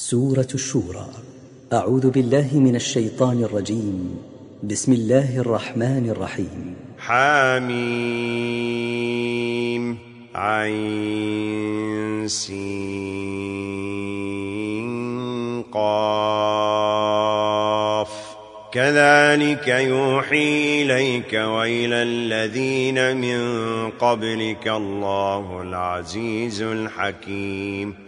سورة الشورى. أعوذ بالله من الشيطان الرجيم. بسم الله الرحمن الرحيم. حاميم عين سينقاف كذلك يوحي إليك وإلى الذين من قبلك الله العزيز الحكيم.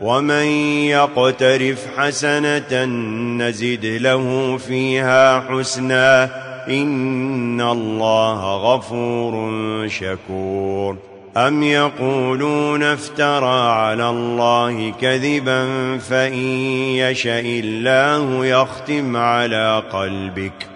ومن يقترف حسنة نزد له فيها حسنا إن الله غفور شكور أم يقولون افترى على الله كذبا فإن يشاء الله يختم على قلبك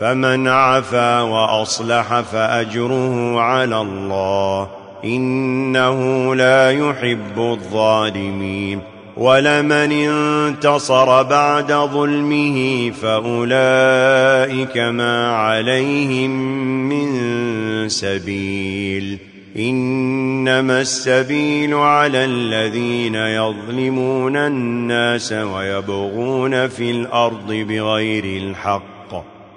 فمن عفا وأصلح فأجره على الله إنه لا يحب الظالمين ولمن انتصر بعد ظلمه فأولئك ما عليهم من سبيل إنما السبيل على الذين يظلمون الناس ويبغون في الأرض بغير الحق